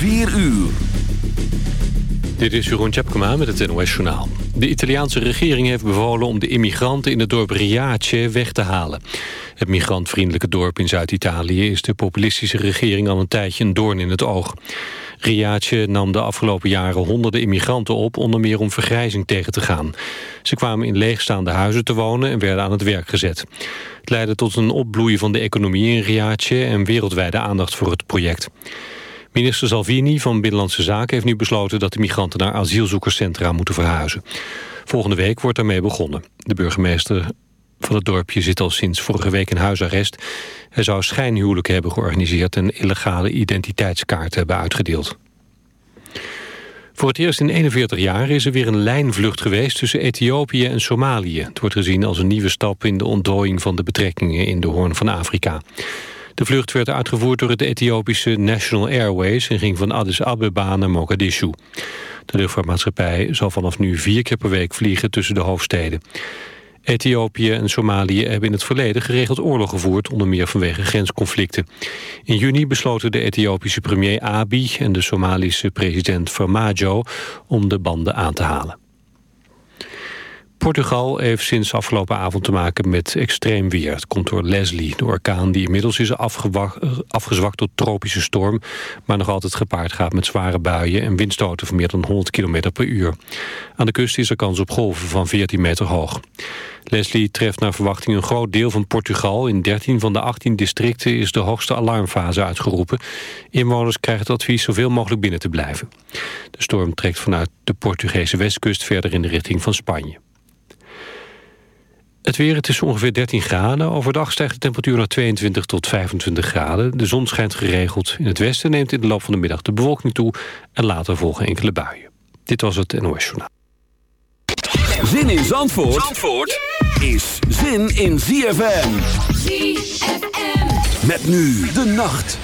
4 uur. Dit is Jeroen Tjepkema met het NOS Journaal. De Italiaanse regering heeft bevolen om de immigranten in het dorp Riace weg te halen. Het migrantvriendelijke dorp in Zuid-Italië is de populistische regering al een tijdje een doorn in het oog. Riace nam de afgelopen jaren honderden immigranten op... onder meer om vergrijzing tegen te gaan. Ze kwamen in leegstaande huizen te wonen en werden aan het werk gezet. Het leidde tot een opbloeien van de economie in Riace... en wereldwijde aandacht voor het project. Minister Salvini van Binnenlandse Zaken heeft nu besloten... dat de migranten naar asielzoekerscentra moeten verhuizen. Volgende week wordt daarmee begonnen. De burgemeester van het dorpje zit al sinds vorige week in huisarrest. Hij zou schijnhuwelijken hebben georganiseerd... en illegale identiteitskaarten hebben uitgedeeld. Voor het eerst in 41 jaar is er weer een lijnvlucht geweest tussen Ethiopië en Somalië. Het wordt gezien als een nieuwe stap in de ontdooiing van de betrekkingen in de Hoorn van Afrika. De vlucht werd uitgevoerd door het Ethiopische National Airways... en ging van Addis Abeba naar Mogadishu. De luchtvaartmaatschappij zal vanaf nu vier keer per week vliegen tussen de hoofdsteden. Ethiopië en Somalië hebben in het verleden geregeld oorlog gevoerd... onder meer vanwege grensconflicten. In juni besloten de Ethiopische premier Abiy... en de Somalische president Farmajo om de banden aan te halen. Portugal heeft sinds afgelopen avond te maken met extreem weer. Het komt door Leslie, de orkaan die inmiddels is afgezwakt tot tropische storm... maar nog altijd gepaard gaat met zware buien en windstoten van meer dan 100 km per uur. Aan de kust is er kans op golven van 14 meter hoog. Leslie treft naar verwachting een groot deel van Portugal. In 13 van de 18 districten is de hoogste alarmfase uitgeroepen. Inwoners krijgen het advies zoveel mogelijk binnen te blijven. De storm trekt vanuit de Portugese westkust verder in de richting van Spanje. Het weer, het is ongeveer 13 graden. Overdag stijgt de temperatuur naar 22 tot 25 graden. De zon schijnt geregeld. In het westen neemt in de loop van de middag de bewolking toe... en later volgen enkele buien. Dit was het NOS Journaal. Zin in Zandvoort, Zandvoort is zin in ZFM. ZFM. Met nu de nacht.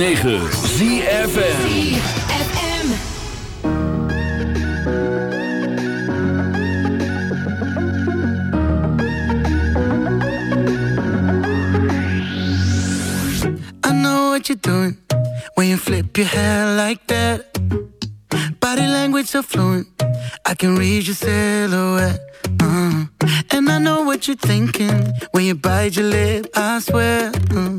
106.9 ZFM. what you're doing when you flip your hair like that. Body language so fluent, I can read your silhouette. Uh, and I know what you're thinking when you bite your lip. I swear. Uh,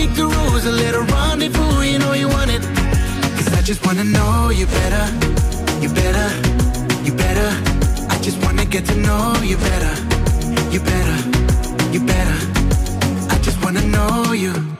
break the rules, a little rendezvous, you know you want it. Cause I just wanna know you better, you better, you better. I just wanna get to know you better, you better, you better. I just wanna know you.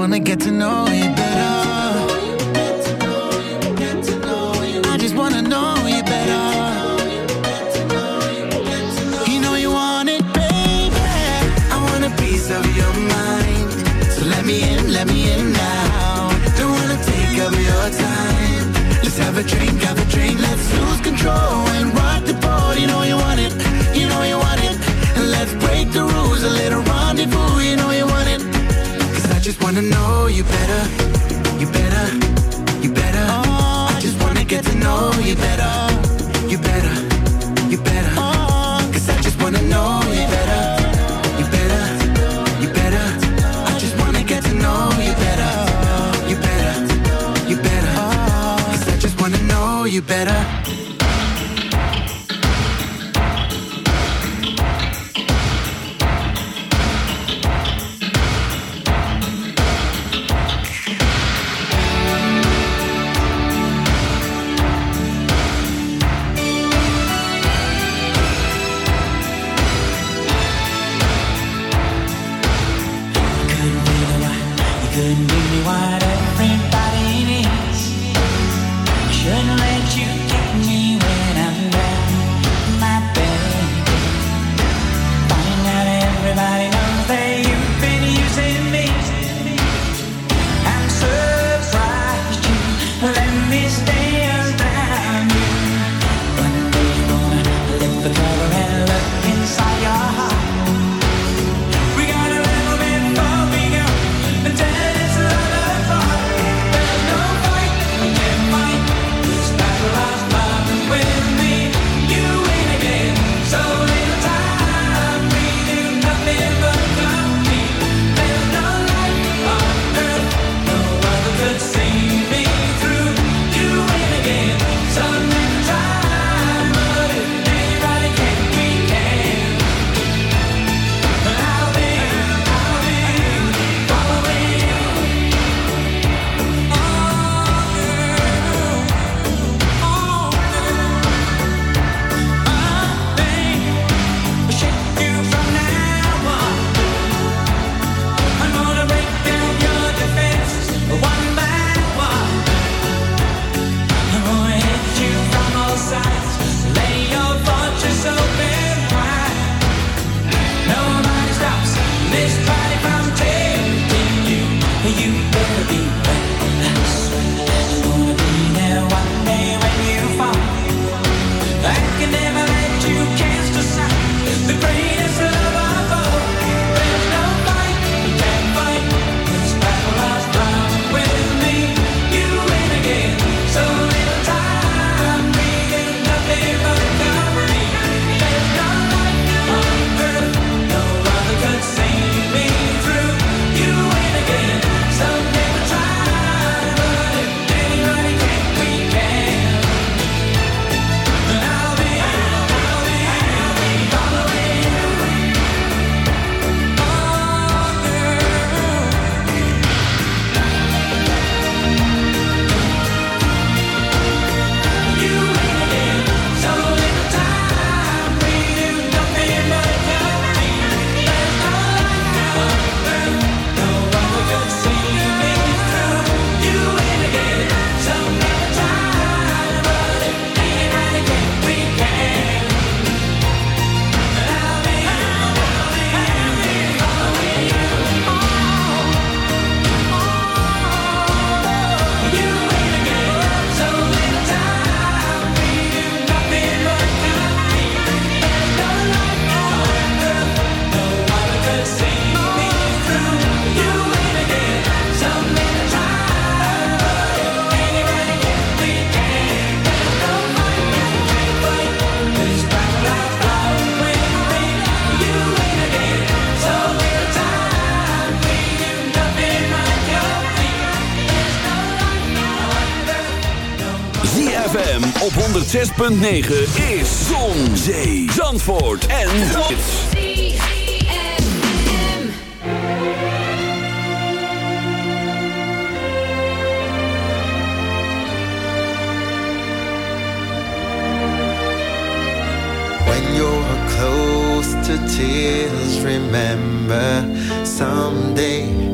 Wanna get to know you better. I just wanna know you better. You know you want it, baby. I want a piece of your mind. So let me in, let me in now. Don't wanna take up your time. Let's have a drink, have wanna know you better, you better, you better. I just wanna get to know you better, you better, you better. Cause I just wanna know you better, you better, you better. I just wanna get to know you better, you better, you better. Cause I just wanna know you better. 106.9 is Zon, Zee, Zandvoort en Hits. When close to tears, remember someday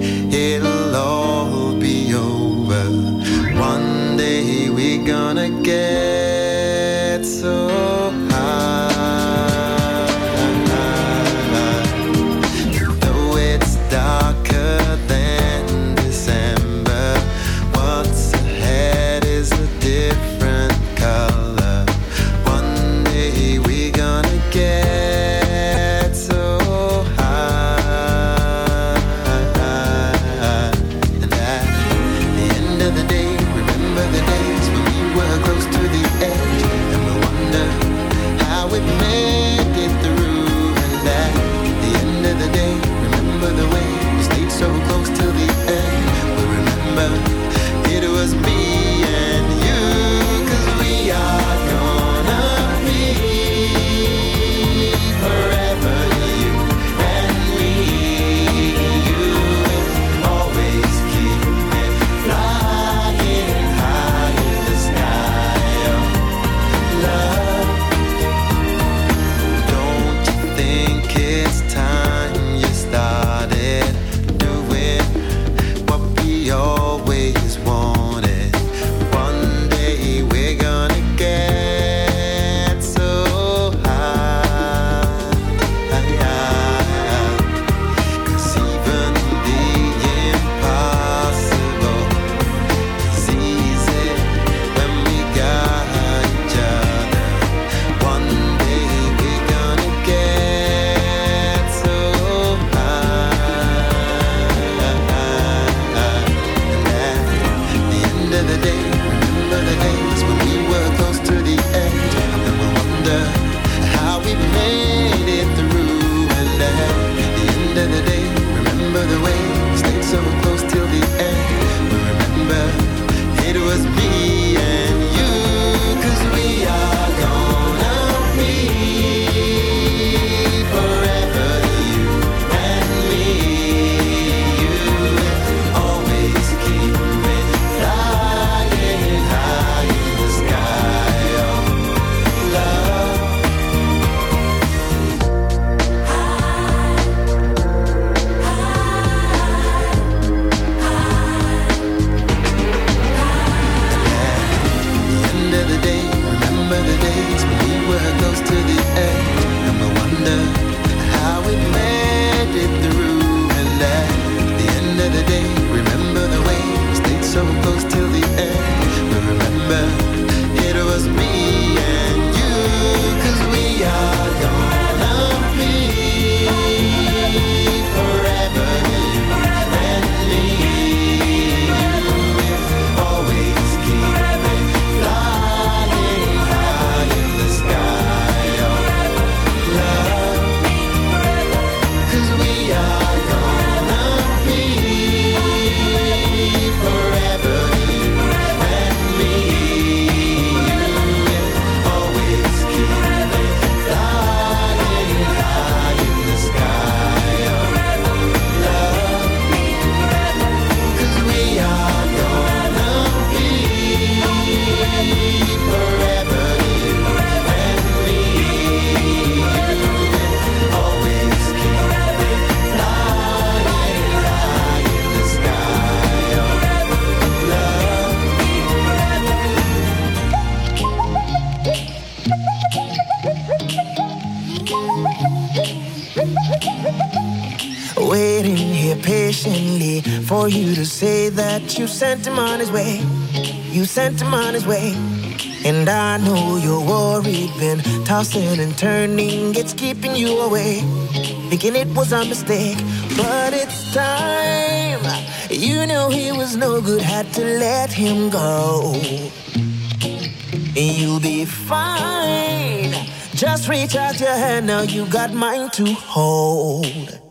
sent him on his way. And I know you're worried, been tossing and turning, it's keeping you away. Thinking it was a mistake, but it's time. You know he was no good, had to let him go. You'll be fine. Just reach out your hand, now you got mine to hold.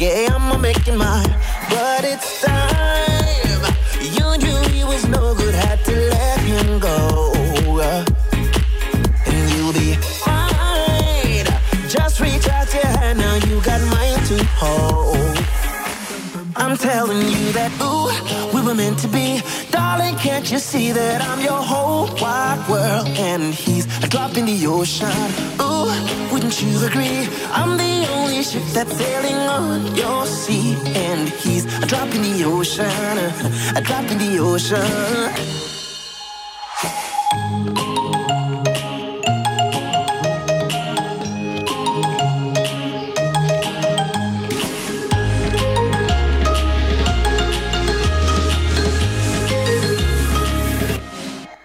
Yeah, I'ma make it mine. But it's time. You knew he was no good. Had to let him go. And you'll be fine. Just reach out your hand. Now you got mine to hold. I'm telling you that, ooh, we were meant to be Darling, can't you see that I'm your whole wide world? And he's a drop in the ocean. Ooh, wouldn't you agree? I'm the only ship that's sailing on your sea. And he's a drop in the ocean. A drop in the ocean.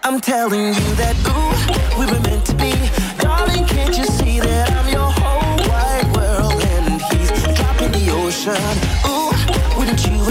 I'm telling you that ooh,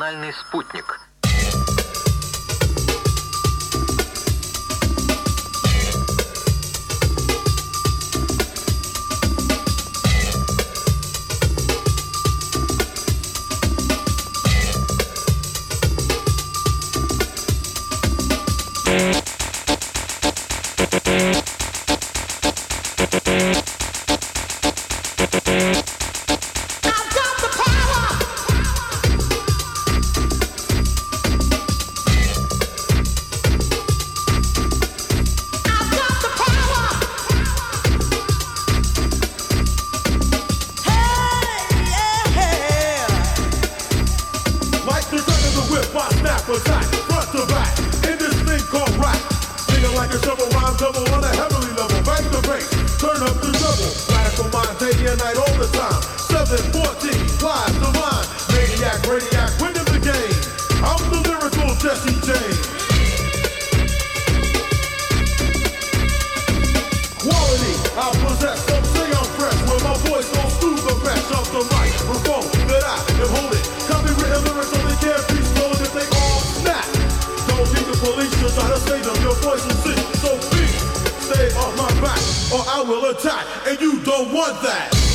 национальный спутник, state of your voice and sin. So be. stay on my back, or I will attack, and you don't want that.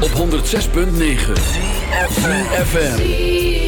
Op 106.9 FM.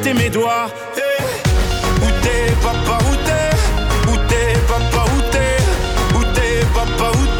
compté mes doigts. Hey. Où t'es papa, où t'es? Où t'es papa, où t'es? Où t'es papa, où t'es?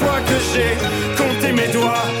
marcher, mes doigts.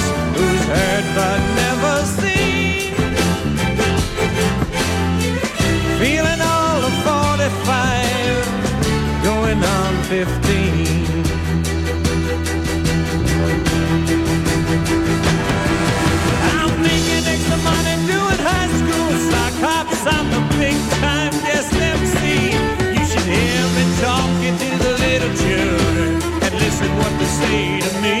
15. I'm making extra money doing high school sock hops. I'm the big time guest MC. You should hear me talking to the little children and listen what they say to me.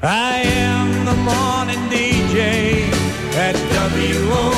I am the morning DJ at WOLD.